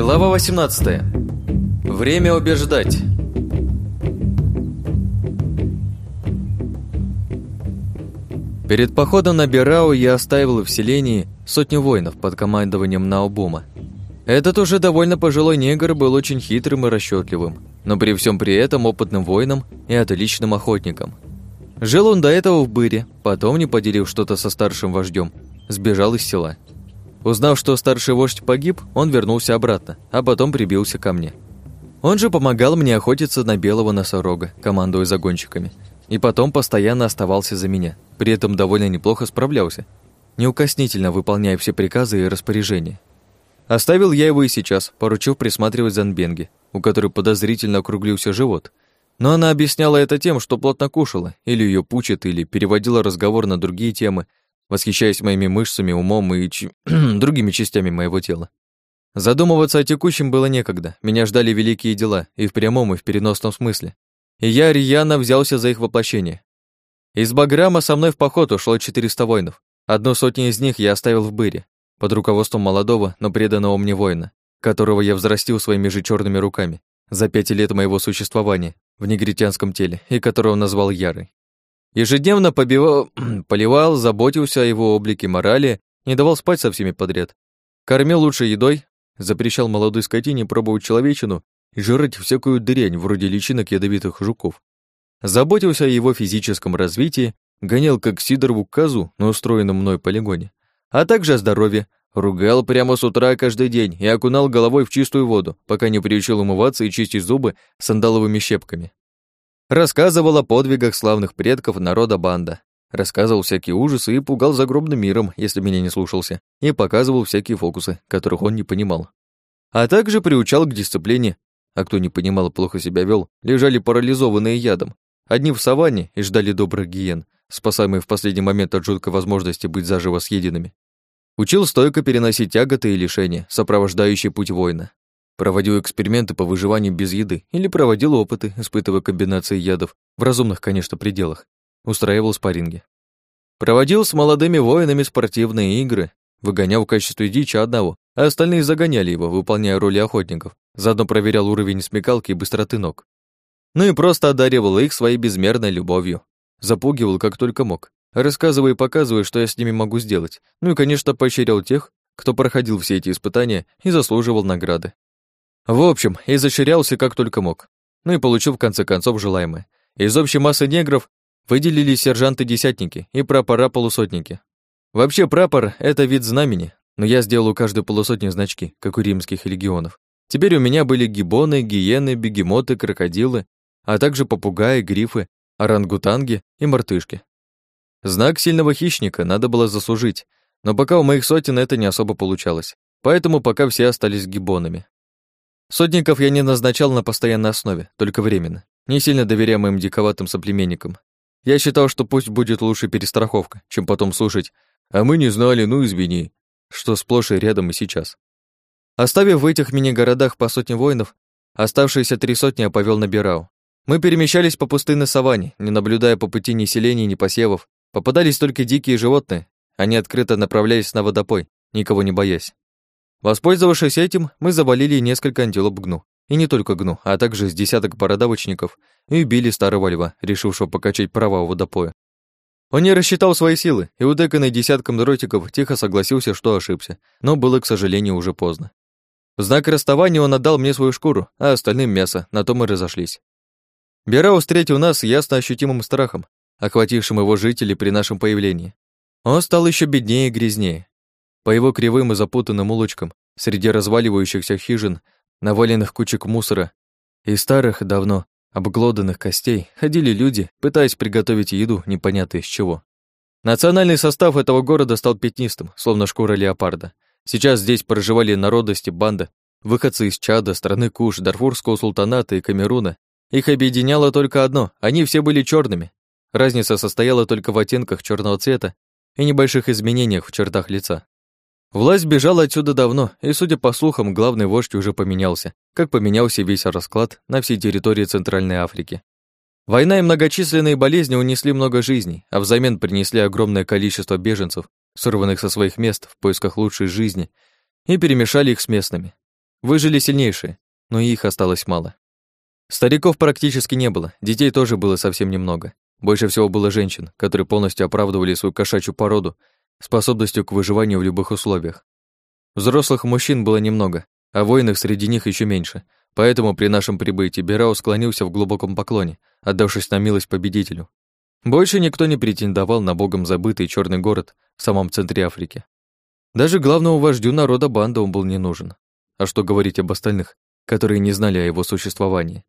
Глава 18. Время убеждать. Перед походом на Бирау я оставил в селении сотню воинов под командованием Наобума. Этот уже довольно пожилой негр был очень хитрым и расчетливым, но при всем при этом опытным воином и отличным охотником. Жил он до этого в Быре, потом, не поделив что-то со старшим вождем, сбежал из села. Узнав, что старший вождь погиб, он вернулся обратно, а потом прибился ко мне. Он же помогал мне охотиться на белого носорога, командуя загонщиками, и потом постоянно оставался за меня, при этом довольно неплохо справлялся, неукоснительно выполняя все приказы и распоряжения. Оставил я его и сейчас, поручив присматривать за Нбенге, у которой подозрительно округлился живот. Но она объясняла это тем, что плотно кушала, или ее пучит, или переводила разговор на другие темы, восхищаясь моими мышцами, умом и ч... другими частями моего тела. Задумываться о текущем было некогда. Меня ждали великие дела, и в прямом, и в переносном смысле. И я рьяно взялся за их воплощение. Из Баграма со мной в поход ушло 400 воинов. Одну сотню из них я оставил в Быре, под руководством молодого, но преданного мне воина, которого я взрастил своими же черными руками за пять лет моего существования в негритянском теле, и которого назвал Ярой. Ежедневно побивал, поливал, заботился о его облике морали, не давал спать со всеми подряд. Кормил лучшей едой, запрещал молодой скотине пробовать человечину и жрать всякую дрянь, вроде личинок ядовитых жуков. Заботился о его физическом развитии, гонял как Сидорову козу на устроенном мной полигоне, а также о здоровье, ругал прямо с утра каждый день и окунал головой в чистую воду, пока не приучил умываться и чистить зубы сандаловыми щепками. Рассказывал о подвигах славных предков народа банда. Рассказывал всякие ужасы и пугал загробным миром, если меня не слушался, и показывал всякие фокусы, которых он не понимал. А также приучал к дисциплине, а кто не понимал и плохо себя вел, лежали парализованные ядом, одни в саванне и ждали добрых гиен, спасаемые в последний момент от жуткой возможности быть заживо съеденными. Учил стойко переносить тяготы и лишения, сопровождающие путь воина. Проводил эксперименты по выживанию без еды или проводил опыты, испытывая комбинации ядов, в разумных, конечно, пределах. Устраивал спарринги. Проводил с молодыми воинами спортивные игры, выгонял в качестве дичи одного, а остальные загоняли его, выполняя роли охотников. Заодно проверял уровень смекалки и быстроты ног. Ну и просто одаривал их своей безмерной любовью. Запугивал как только мог, рассказывая и показывая, что я с ними могу сделать. Ну и, конечно, поощрял тех, кто проходил все эти испытания и заслуживал награды. В общем, изощрялся как только мог. Ну и получил в конце концов желаемое. Из общей массы негров выделились сержанты-десятники и прапора-полусотники. Вообще прапор — это вид знамени, но я сделал у каждой полусотни значки, как у римских легионов. Теперь у меня были гибоны, гиены, бегемоты, крокодилы, а также попугаи, грифы, орангутанги и мартышки. Знак сильного хищника надо было заслужить, но пока у моих сотен это не особо получалось, поэтому пока все остались гибонами. Сотников я не назначал на постоянной основе, только временно, не сильно доверяя моим диковатым соплеменникам. Я считал, что пусть будет лучше перестраховка, чем потом слушать «а мы не знали, ну извини», что сплошь и рядом и сейчас. Оставив в этих мини-городах по сотне воинов, оставшиеся три сотни я повел на Бирау. Мы перемещались по пустынной саванне, не наблюдая по пути ни селений, ни посевов. Попадались только дикие животные, они открыто направлялись на водопой, никого не боясь. Воспользовавшись этим, мы завалили несколько антилоп гну. И не только гну, а также с десяток бородавочников и убили старого льва, решившего покачать права у водопоя. Он не рассчитал свои силы, и удеканный десятком дротиков тихо согласился, что ошибся, но было, к сожалению, уже поздно. В знак расставания он отдал мне свою шкуру, а остальным мясо, на то мы разошлись. Берау встретил нас ясно ощутимым страхом, охватившим его жителей при нашем появлении. Он стал еще беднее и грязнее, по его кривым и запутанным улочкам, среди разваливающихся хижин, наваленных кучек мусора и старых, давно обглоданных костей, ходили люди, пытаясь приготовить еду непонятно из чего. Национальный состав этого города стал пятнистым, словно шкура леопарда. Сейчас здесь проживали народности банда, выходцы из Чада, страны Куш, Дарфурского султаната и Камеруна. Их объединяло только одно — они все были черными. Разница состояла только в оттенках черного цвета и небольших изменениях в чертах лица. Власть бежала отсюда давно, и, судя по слухам, главный вождь уже поменялся, как поменялся весь расклад на всей территории Центральной Африки. Война и многочисленные болезни унесли много жизней, а взамен принесли огромное количество беженцев, сорванных со своих мест в поисках лучшей жизни, и перемешали их с местными. Выжили сильнейшие, но их осталось мало. Стариков практически не было, детей тоже было совсем немного. Больше всего было женщин, которые полностью оправдывали свою кошачью породу способностью к выживанию в любых условиях. Взрослых мужчин было немного, а воинов среди них еще меньше, поэтому при нашем прибытии Берао склонился в глубоком поклоне, отдавшись на милость победителю. Больше никто не претендовал на богом забытый черный город в самом центре Африки. Даже главному вождю народа банда он был не нужен. А что говорить об остальных, которые не знали о его существовании?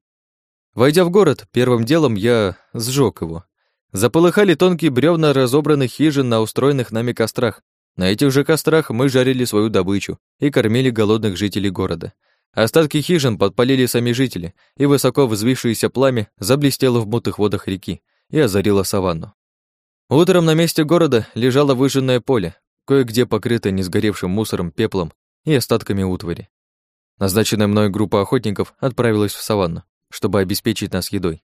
Войдя в город, первым делом я сжег его. Заполыхали тонкие бревна разобранных хижин на устроенных нами кострах. На этих же кострах мы жарили свою добычу и кормили голодных жителей города. Остатки хижин подпалили сами жители, и высоко взвившееся пламя заблестело в мутых водах реки и озарило саванну. Утром на месте города лежало выжженное поле, кое-где покрытое несгоревшим мусором, пеплом и остатками утвари. Назначенная мной группа охотников отправилась в саванну чтобы обеспечить нас едой.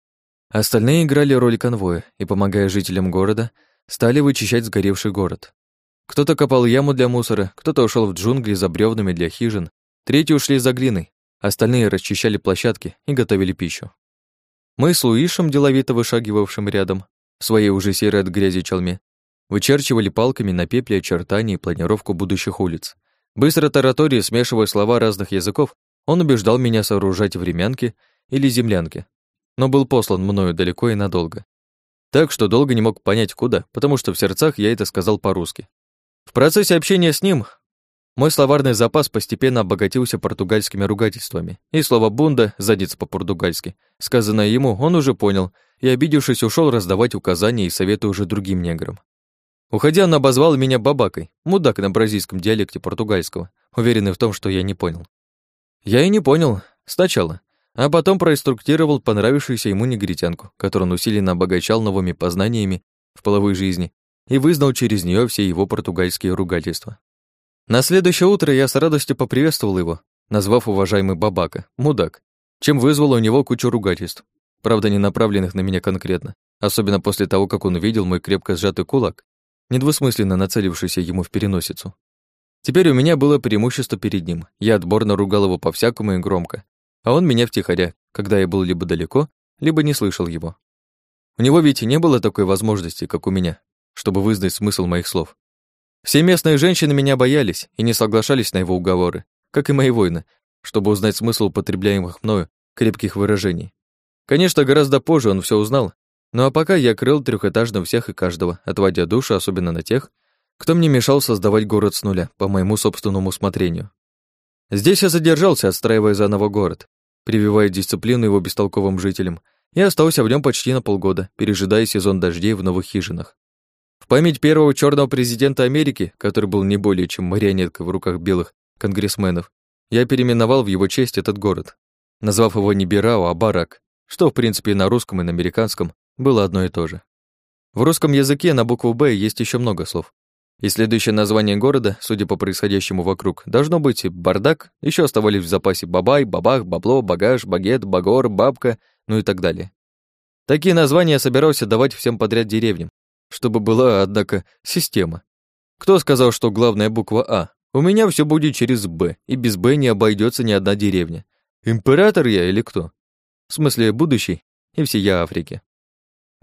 Остальные играли роль конвоя и, помогая жителям города, стали вычищать сгоревший город. Кто-то копал яму для мусора, кто-то ушел в джунгли за бревнами для хижин, третьи ушли за глиной, остальные расчищали площадки и готовили пищу. Мы с Луишем, деловито вышагивавшим рядом, в своей уже серой от грязи чалме, вычерчивали палками на пепле очертания и планировку будущих улиц. Быстро таратория, смешивая слова разных языков, он убеждал меня сооружать времянки или землянки, но был послан мною далеко и надолго. Так что долго не мог понять, куда, потому что в сердцах я это сказал по-русски. В процессе общения с ним мой словарный запас постепенно обогатился португальскими ругательствами, и слово «бунда» задица по-португальски, сказанное ему, он уже понял, и, обидевшись, ушел раздавать указания и советы уже другим неграм. Уходя, он обозвал меня бабакой, мудак на бразильском диалекте португальского, уверенный в том, что я не понял. Я и не понял, сначала, а потом проинструктировал понравившуюся ему негритянку, которую он усиленно обогащал новыми познаниями в половой жизни и вызнал через нее все его португальские ругательства. На следующее утро я с радостью поприветствовал его, назвав уважаемый бабака, мудак, чем вызвал у него кучу ругательств, правда, не направленных на меня конкретно, особенно после того, как он увидел мой крепко сжатый кулак, недвусмысленно нацелившийся ему в переносицу. Теперь у меня было преимущество перед ним. Я отборно ругал его по-всякому и громко, а он меня втихаря, когда я был либо далеко, либо не слышал его. У него ведь не было такой возможности, как у меня, чтобы вызнать смысл моих слов. Все местные женщины меня боялись и не соглашались на его уговоры, как и мои воины, чтобы узнать смысл употребляемых мною крепких выражений. Конечно, гораздо позже он все узнал, ну а пока я крыл трехэтажно всех и каждого, отводя душу особенно на тех, кто мне мешал создавать город с нуля, по моему собственному усмотрению. Здесь я задержался, отстраивая заново город, прививая дисциплину его бестолковым жителям, и остался в нем почти на полгода, пережидая сезон дождей в новых хижинах. В память первого черного президента Америки, который был не более чем марионеткой в руках белых конгрессменов, я переименовал в его честь этот город, назвав его не Бирао, а Барак, что, в принципе, и на русском, и на американском было одно и то же. В русском языке на букву «Б» есть еще много слов, и следующее название города, судя по происходящему вокруг, должно быть бардак, еще оставались в запасе бабай, бабах, бабло, багаж, багет, багор, бабка, ну и так далее. Такие названия я собирался давать всем подряд деревням, чтобы была, однако, система. Кто сказал, что главная буква А? У меня все будет через Б, и без Б не обойдется ни одна деревня. Император я или кто? В смысле, будущий и всея Африки.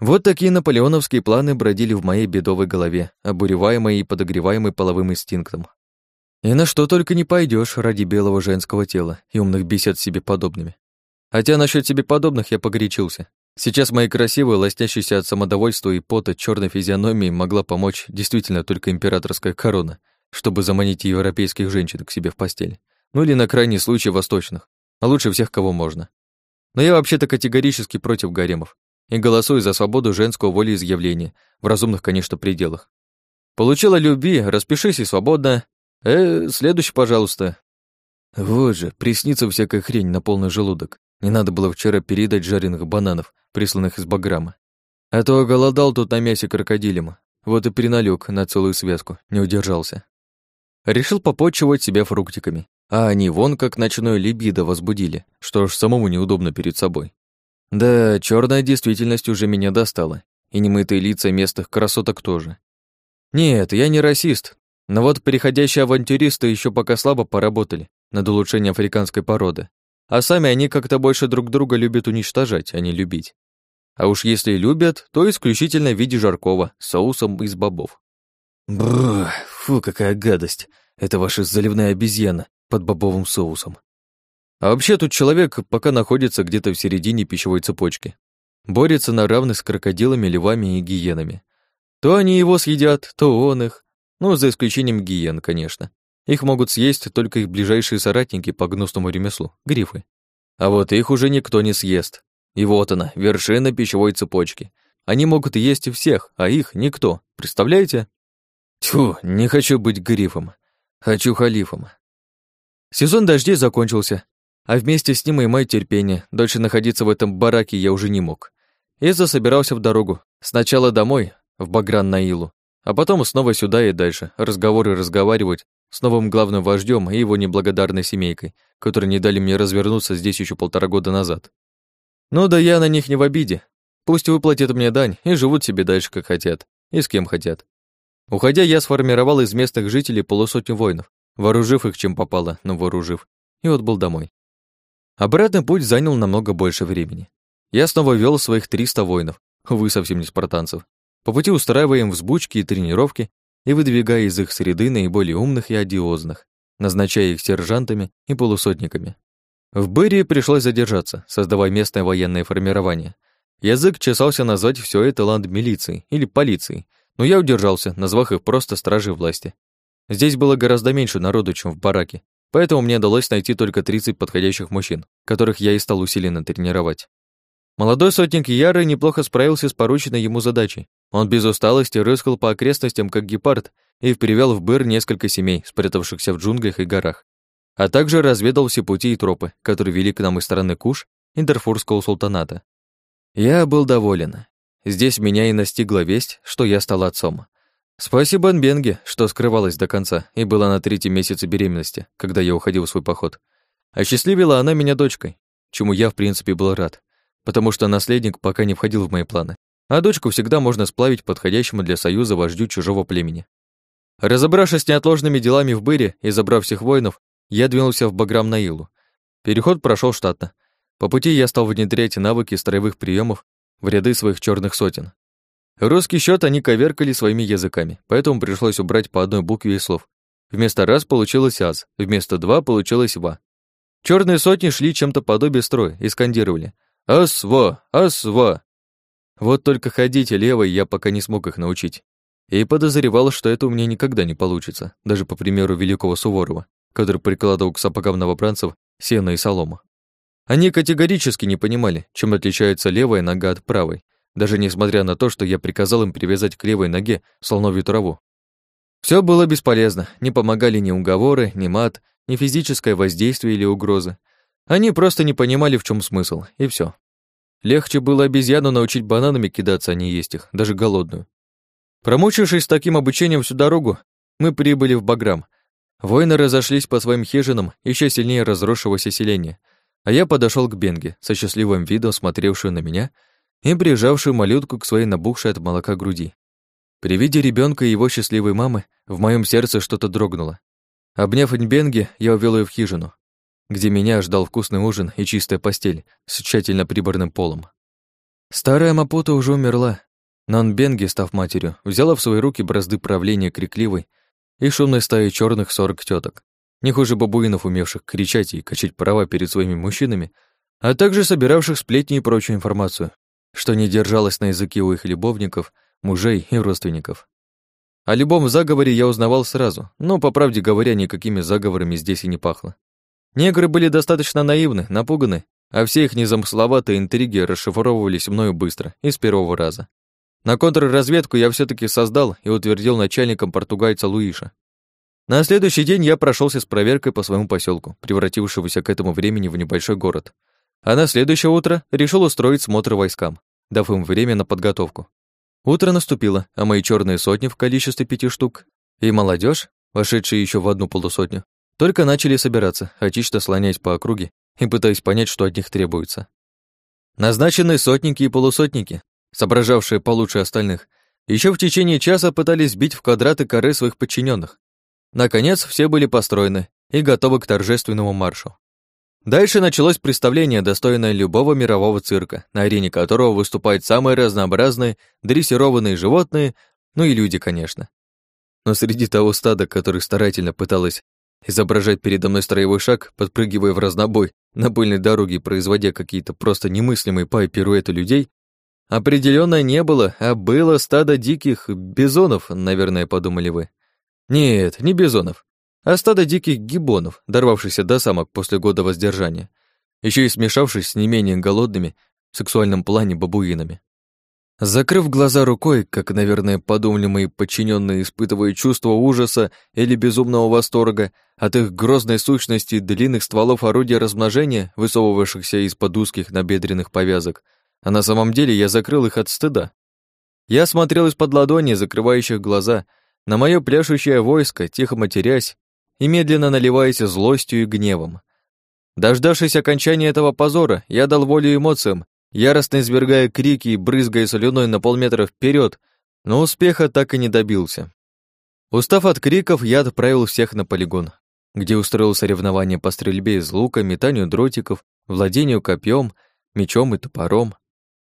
Вот такие наполеоновские планы бродили в моей бедовой голове, обуреваемой и подогреваемой половым инстинктом. И на что только не пойдешь ради белого женского тела и умных бесед себе подобными. Хотя насчет себе подобных я погорячился. Сейчас моей красивой, лоснящейся от самодовольства и пота черной физиономии могла помочь действительно только императорская корона, чтобы заманить европейских женщин к себе в постель. Ну или на крайний случай восточных, а лучше всех, кого можно. Но я вообще-то категорически против гаремов и голосую за свободу женского волеизъявления, в разумных, конечно, пределах. Получила любви, распишись и свободно. Э, следующий, пожалуйста. Вот же, приснится всякая хрень на полный желудок. Не надо было вчера передать жареных бананов, присланных из Баграма. А то голодал тут на мясе крокодилем. Вот и приналёг на целую связку, не удержался. Решил попотчевать себя фруктиками. А они вон как ночное либидо возбудили, что ж самому неудобно перед собой. Да, черная действительность уже меня достала, и немытые лица местных красоток тоже. Нет, я не расист, но вот переходящие авантюристы еще пока слабо поработали, над улучшением африканской породы, а сами они как-то больше друг друга любят уничтожать, а не любить. А уж если любят, то исключительно в виде жаркого, соусом из бобов. Бррр, фу, какая гадость. Это ваша заливная обезьяна под бобовым соусом. А вообще тут человек пока находится где-то в середине пищевой цепочки. Борется на равных с крокодилами, львами и гиенами. То они его съедят, то он их. Ну, за исключением гиен, конечно. Их могут съесть только их ближайшие соратники по гнусному ремеслу — грифы. А вот их уже никто не съест. И вот она, вершина пищевой цепочки. Они могут есть всех, а их никто. Представляете? Тьфу, не хочу быть грифом. Хочу халифом. Сезон дождей закончился, а вместе с ним и мое терпение. Дольше находиться в этом бараке я уже не мог. И засобирался в дорогу. Сначала домой, в Багран-Наилу, а потом снова сюда и дальше, разговоры разговаривать с новым главным вождем и его неблагодарной семейкой, которые не дали мне развернуться здесь еще полтора года назад. Ну да я на них не в обиде. Пусть выплатят мне дань и живут себе дальше, как хотят, и с кем хотят. Уходя, я сформировал из местных жителей полусотню воинов, вооружив их чем попало, но вооружив, и отбыл домой. Обратный путь занял намного больше времени. Я снова вел своих 300 воинов, увы, совсем не спартанцев. По пути устраивая им взбучки и тренировки и выдвигая из их среды наиболее умных и одиозных, назначая их сержантами и полусотниками. В Берии пришлось задержаться, создавая местное военное формирование. Язык чесался назвать все это ланд-милицией или полицией, но я удержался, назвав их просто стражей власти. Здесь было гораздо меньше народу, чем в бараке, поэтому мне удалось найти только 30 подходящих мужчин, которых я и стал усиленно тренировать. Молодой сотник Яры неплохо справился с порученной ему задачей. Он без усталости рыскал по окрестностям, как гепард, и привел в Быр несколько семей, спрятавшихся в джунглях и горах а также разведал все пути и тропы, которые вели к нам из стороны Куш и Дарфурского султаната. Я был доволен. Здесь меня и настигла весть, что я стал отцом. Спасибо Анбенге, что скрывалась до конца и была на третьем месяце беременности, когда я уходил в свой поход. Осчастливила она меня дочкой, чему я, в принципе, был рад, потому что наследник пока не входил в мои планы, а дочку всегда можно сплавить подходящему для союза вождю чужого племени. Разобравшись с неотложными делами в Быре и забрав всех воинов, я двинулся в Баграм-Наилу. Переход прошел штатно. По пути я стал внедрять навыки строевых приемов в ряды своих черных сотен. Русский счет они коверкали своими языками, поэтому пришлось убрать по одной букве из слов. Вместо раз получилось аз, вместо два получилось ва. Черные сотни шли чем-то подобие строя и скандировали «Ас-ва! Ас-ва!». Вот только ходить левой я пока не смог их научить. И подозревал, что это у меня никогда не получится, даже по примеру великого Суворова который прикладывал к сапогам новобранцев сено и солома. Они категорически не понимали, чем отличается левая нога от правой, даже несмотря на то, что я приказал им привязать к левой ноге слоновью траву. Все было бесполезно, не помогали ни уговоры, ни мат, ни физическое воздействие или угрозы. Они просто не понимали, в чем смысл, и все. Легче было обезьяну научить бананами кидаться, а не есть их, даже голодную. Промучившись таким обучением всю дорогу, мы прибыли в Баграм, Воины разошлись по своим хижинам еще сильнее разросшегося селения, а я подошел к Бенге, со счастливым видом смотревшую на меня и прижавшую малютку к своей набухшей от молока груди. При виде ребенка и его счастливой мамы в моем сердце что-то дрогнуло. Обняв Ньбенги, я увел ее в хижину, где меня ждал вкусный ужин и чистая постель с тщательно приборным полом. Старая Мапута уже умерла, но Нбенги, став матерью, взяла в свои руки бразды правления крикливой и шумной стаи черных сорок теток, не хуже бабуинов, умевших кричать и качать права перед своими мужчинами, а также собиравших сплетни и прочую информацию, что не держалось на языке у их любовников, мужей и родственников. О любом заговоре я узнавал сразу, но, по правде говоря, никакими заговорами здесь и не пахло. Негры были достаточно наивны, напуганы, а все их незамысловатые интриги расшифровывались мною быстро и с первого раза. На контрразведку я все таки создал и утвердил начальником португальца Луиша. На следующий день я прошелся с проверкой по своему поселку, превратившемуся к этому времени в небольшой город. А на следующее утро решил устроить смотр войскам, дав им время на подготовку. Утро наступило, а мои черные сотни в количестве пяти штук и молодежь, вошедшие еще в одну полусотню, только начали собираться, хаотично слоняясь по округе и пытаясь понять, что от них требуется. Назначенные сотники и полусотники соображавшие получше остальных, еще в течение часа пытались бить в квадраты коры своих подчиненных. Наконец, все были построены, и готовы к торжественному маршу. Дальше началось представление, достойное любого мирового цирка, на арене которого выступают самые разнообразные дрессированные животные, ну и люди, конечно. Но среди того стада, который старательно пыталось изображать передо мной строевой шаг, подпрыгивая в разнобой на пыльной дороге, производя какие-то просто немыслимые пай-пируэты людей, определенно не было, а было стадо диких бизонов, наверное, подумали вы. Нет, не бизонов а стадо диких гибонов, дорвавшихся до самок после года воздержания, еще и смешавшись с не менее голодными в сексуальном плане бабуинами. Закрыв глаза рукой, как, наверное, подумали мои подчиненные, испытывая чувство ужаса или безумного восторга от их грозной сущности длинных стволов орудия размножения, высовывавшихся из-под узких набедренных повязок, а на самом деле я закрыл их от стыда. Я смотрел из-под ладони, закрывающих глаза, на мое пляшущее войско, тихо матерясь и медленно наливаясь злостью и гневом. Дождавшись окончания этого позора, я дал волю эмоциям, яростно извергая крики и брызгая слюной на полметра вперед, но успеха так и не добился. Устав от криков, я отправил всех на полигон, где устроил соревнования по стрельбе из лука, метанию дротиков, владению копьем, мечом и топором.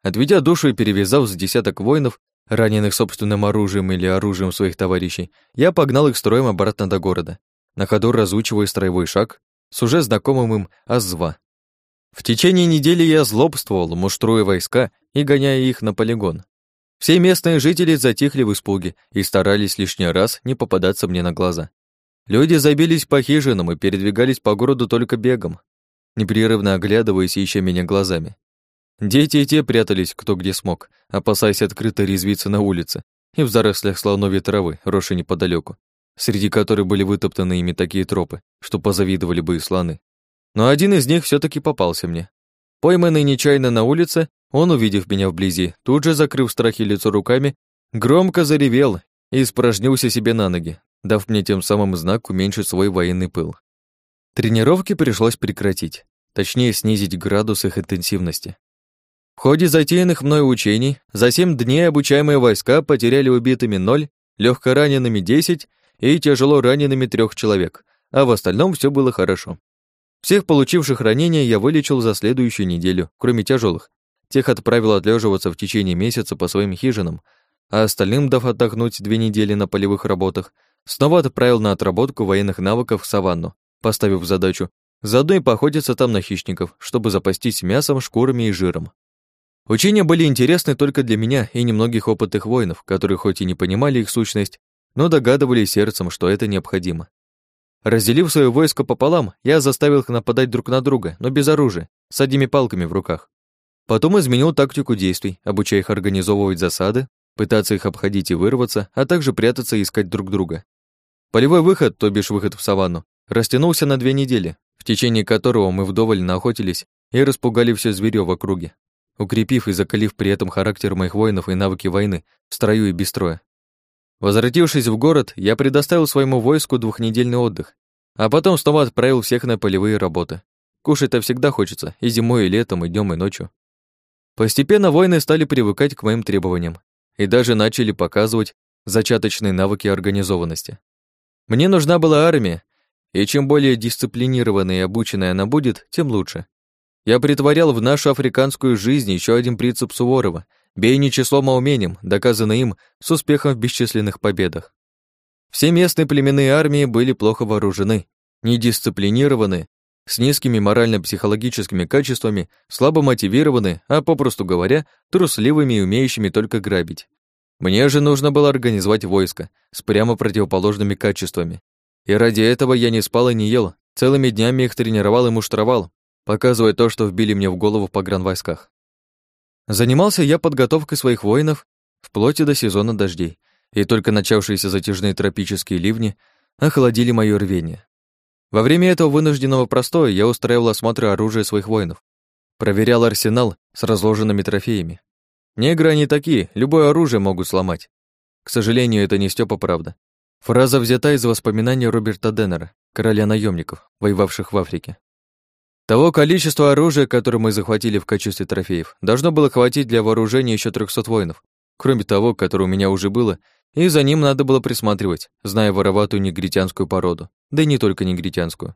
Отведя душу и перевязав с десяток воинов, раненых собственным оружием или оружием своих товарищей, я погнал их строем обратно до города на ходу разучивая строевой шаг с уже знакомым им Азва. В течение недели я злобствовал, муштруя войска и гоняя их на полигон. Все местные жители затихли в испуге и старались лишний раз не попадаться мне на глаза. Люди забились по хижинам и передвигались по городу только бегом, непрерывно оглядываясь и меня глазами. Дети и те прятались кто где смог, опасаясь открыто резвиться на улице и в зарослях слоновьей травы, росшей неподалеку, среди которых были вытоптаны ими такие тропы, что позавидовали бы и слоны. Но один из них все таки попался мне. Пойманный нечаянно на улице, он, увидев меня вблизи, тут же, закрыв страхи лицо руками, громко заревел и испражнился себе на ноги, дав мне тем самым знак уменьшить свой военный пыл. Тренировки пришлось прекратить, точнее снизить градус их интенсивности. В ходе затеянных мной учений за семь дней обучаемые войска потеряли убитыми ноль, легкоранеными десять и тяжело ранеными трех человек, а в остальном все было хорошо. Всех получивших ранения я вылечил за следующую неделю, кроме тяжелых. Тех отправил отлеживаться в течение месяца по своим хижинам, а остальным, дав отдохнуть две недели на полевых работах, снова отправил на отработку военных навыков в саванну, поставив задачу заодно и поохотиться там на хищников, чтобы запастись мясом, шкурами и жиром. Учения были интересны только для меня и немногих опытных воинов, которые хоть и не понимали их сущность, но догадывались сердцем, что это необходимо. Разделив свое войско пополам, я заставил их нападать друг на друга, но без оружия, с одними палками в руках. Потом изменил тактику действий, обучая их организовывать засады, пытаться их обходить и вырваться, а также прятаться и искать друг друга. Полевой выход, то бишь выход в саванну, растянулся на две недели, в течение которого мы вдоволь наохотились и распугали все зверьё в округе, укрепив и закалив при этом характер моих воинов и навыки войны в строю и без строя. Возвратившись в город, я предоставил своему войску двухнедельный отдых, а потом снова отправил всех на полевые работы. Кушать-то всегда хочется, и зимой, и летом, и днем, и ночью. Постепенно воины стали привыкать к моим требованиям и даже начали показывать зачаточные навыки организованности. Мне нужна была армия, и чем более дисциплинированной и обученной она будет, тем лучше. Я притворял в нашу африканскую жизнь еще один принцип Суворова — Бей не числом, а умением, доказанное им с успехом в бесчисленных победах. Все местные племенные армии были плохо вооружены, недисциплинированы, с низкими морально-психологическими качествами, слабо мотивированы, а, попросту говоря, трусливыми и умеющими только грабить. Мне же нужно было организовать войско с прямо противоположными качествами. И ради этого я не спал и не ел, целыми днями их тренировал и муштровал, показывая то, что вбили мне в голову в погранвойсках. Занимался я подготовкой своих воинов вплоть до сезона дождей, и только начавшиеся затяжные тропические ливни охладили моё рвение. Во время этого вынужденного простоя я устраивал осмотры оружия своих воинов, проверял арсенал с разложенными трофеями. Негры они такие, любое оружие могут сломать. К сожалению, это не Стёпа правда. Фраза взята из воспоминаний Роберта Деннера, короля наемников, воевавших в Африке. Того количества оружия, которое мы захватили в качестве трофеев, должно было хватить для вооружения еще 300 воинов, кроме того, которое у меня уже было, и за ним надо было присматривать, зная вороватую негритянскую породу, да и не только негритянскую.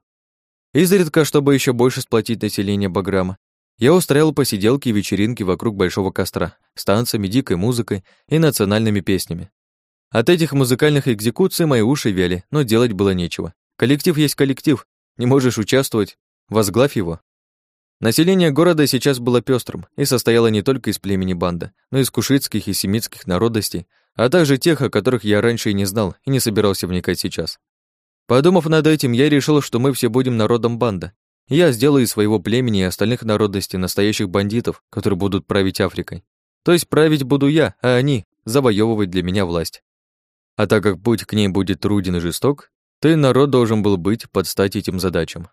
Изредка, чтобы еще больше сплотить население Баграма, я устраивал посиделки и вечеринки вокруг большого костра с танцами, дикой музыкой и национальными песнями. От этих музыкальных экзекуций мои уши вяли, но делать было нечего. Коллектив есть коллектив, не можешь участвовать, возглавь его. Население города сейчас было пестрым и состояло не только из племени банда, но и из кушитских и семитских народностей, а также тех, о которых я раньше и не знал и не собирался вникать сейчас. Подумав над этим, я решил, что мы все будем народом банда. Я сделаю из своего племени и остальных народностей настоящих бандитов, которые будут править Африкой. То есть править буду я, а они завоевывать для меня власть. А так как путь к ней будет труден и жесток, то и народ должен был быть под стать этим задачам.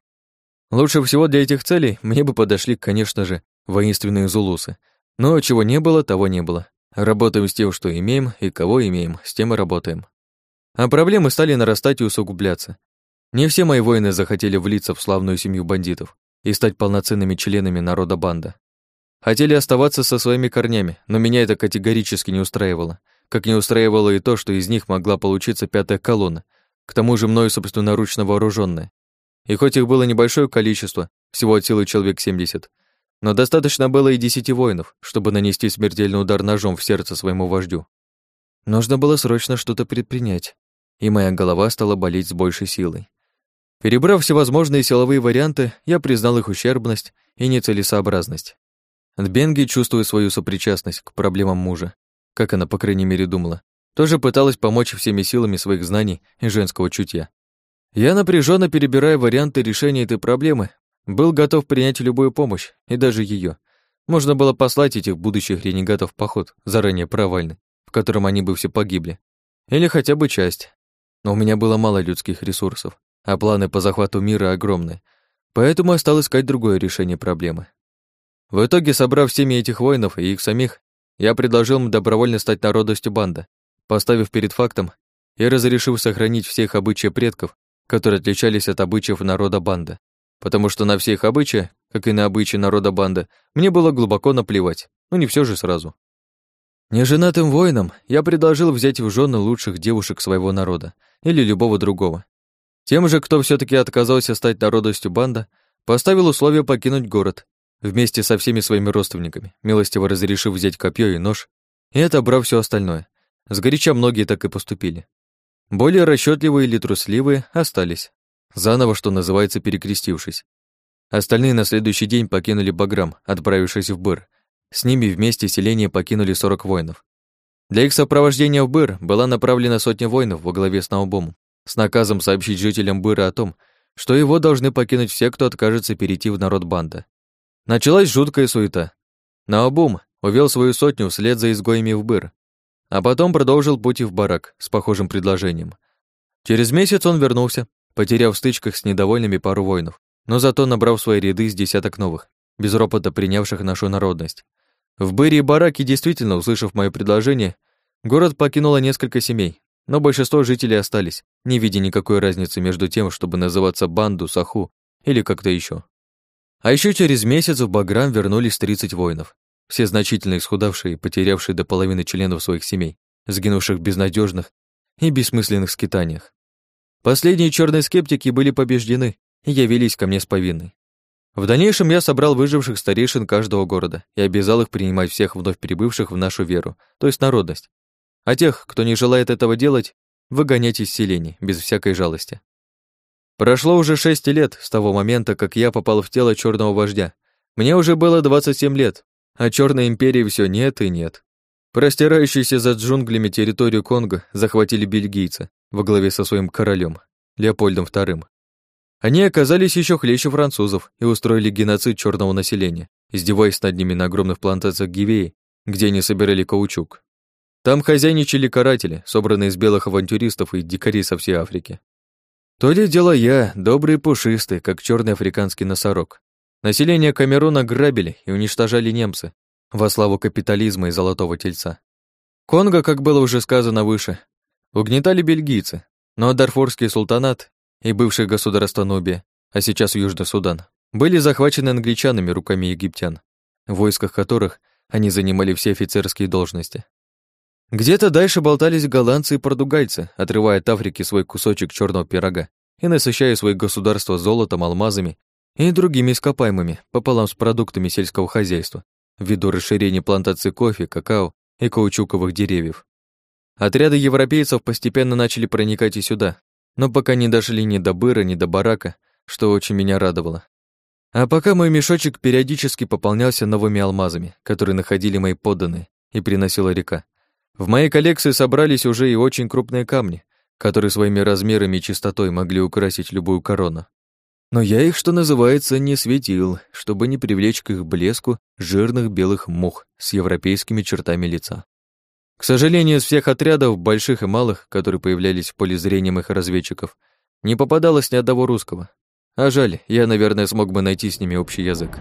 Лучше всего для этих целей мне бы подошли, конечно же, воинственные зулусы. Но чего не было, того не было. Работаем с тем, что имеем, и кого имеем, с тем и работаем. А проблемы стали нарастать и усугубляться. Не все мои воины захотели влиться в славную семью бандитов и стать полноценными членами народа банда. Хотели оставаться со своими корнями, но меня это категорически не устраивало. Как не устраивало и то, что из них могла получиться пятая колонна, к тому же мною собственноручно вооруженная. И хоть их было небольшое количество, всего от силы человек 70, но достаточно было и десяти воинов, чтобы нанести смертельный удар ножом в сердце своему вождю. Нужно было срочно что-то предпринять, и моя голова стала болеть с большей силой. Перебрав всевозможные силовые варианты, я признал их ущербность и нецелесообразность. Бенги, чувствуя свою сопричастность к проблемам мужа, как она, по крайней мере, думала, тоже пыталась помочь всеми силами своих знаний и женского чутья. Я, напряженно перебирая варианты решения этой проблемы, был готов принять любую помощь, и даже ее. Можно было послать этих будущих ренегатов в поход, заранее провальный, в котором они бы все погибли. Или хотя бы часть. Но у меня было мало людских ресурсов, а планы по захвату мира огромны, поэтому я стал искать другое решение проблемы. В итоге, собрав всеми этих воинов и их самих, я предложил им добровольно стать народностью банда, поставив перед фактом и разрешив сохранить всех обычаи предков, которые отличались от обычаев народа банда потому что на все их обычаи, как и на обычаи народа банда, мне было глубоко наплевать, но не все же сразу. Неженатым воинам я предложил взять в жены лучших девушек своего народа или любого другого. Тем же, кто все таки отказался стать народностью банда, поставил условие покинуть город вместе со всеми своими родственниками, милостиво разрешив взять копье и нож и отобрав все остальное. Сгоряча многие так и поступили. Более расчетливые или трусливые остались, заново, что называется, перекрестившись. Остальные на следующий день покинули Баграм, отправившись в Быр. С ними вместе селение покинули 40 воинов. Для их сопровождения в Быр была направлена сотня воинов во главе с Наубомом с наказом сообщить жителям Быра о том, что его должны покинуть все, кто откажется перейти в народ банда. Началась жуткая суета. Наобум увел свою сотню вслед за изгоями в Быр, а потом продолжил путь в барак с похожим предложением. Через месяц он вернулся, потеряв в стычках с недовольными пару воинов, но зато набрав свои ряды с десяток новых, без ропота принявших нашу народность. В Быре и Бараке действительно, услышав мое предложение, город покинуло несколько семей, но большинство жителей остались, не видя никакой разницы между тем, чтобы называться банду, саху или как-то еще. А еще через месяц в Баграм вернулись 30 воинов, все значительно исхудавшие, потерявшие до половины членов своих семей, сгинувших в безнадежных и бессмысленных скитаниях. Последние черные скептики были побеждены и явились ко мне с повинной. В дальнейшем я собрал выживших старейшин каждого города и обязал их принимать всех вновь прибывших в нашу веру, то есть народность. А тех, кто не желает этого делать, выгонять из селений, без всякой жалости. Прошло уже шесть лет с того момента, как я попал в тело черного вождя. Мне уже было 27 лет, а черной империи все нет и нет. Простирающуюся за джунглями территорию Конго захватили бельгийцы, во главе со своим королем Леопольдом II. Они оказались еще хлеще французов и устроили геноцид черного населения, издеваясь над ними на огромных плантациях Гивеи, где они собирали каучук. Там хозяйничали каратели, собранные из белых авантюристов и дикарей со всей Африки. То ли дело я, добрый и пушистый, как черный африканский носорог. Население Камеруна грабили и уничтожали немцы во славу капитализма и золотого тельца. Конго, как было уже сказано выше, Угнетали бельгийцы, но Дарфурский султанат и бывшее государство Нубия, а сейчас Южный Судан, были захвачены англичанами руками египтян, в войсках которых они занимали все офицерские должности. Где-то дальше болтались голландцы и португальцы, отрывая от Африки свой кусочек черного пирога и насыщая свои государства золотом, алмазами и другими ископаемыми пополам с продуктами сельского хозяйства ввиду расширения плантаций кофе, какао и каучуковых деревьев. Отряды европейцев постепенно начали проникать и сюда, но пока не дошли ни до Быра, ни до Барака, что очень меня радовало. А пока мой мешочек периодически пополнялся новыми алмазами, которые находили мои подданные, и приносила река. В моей коллекции собрались уже и очень крупные камни, которые своими размерами и чистотой могли украсить любую корону. Но я их, что называется, не светил, чтобы не привлечь к их блеску жирных белых мух с европейскими чертами лица. К сожалению, из всех отрядов, больших и малых, которые появлялись в поле зрения моих разведчиков, не попадалось ни одного русского. А жаль, я, наверное, смог бы найти с ними общий язык.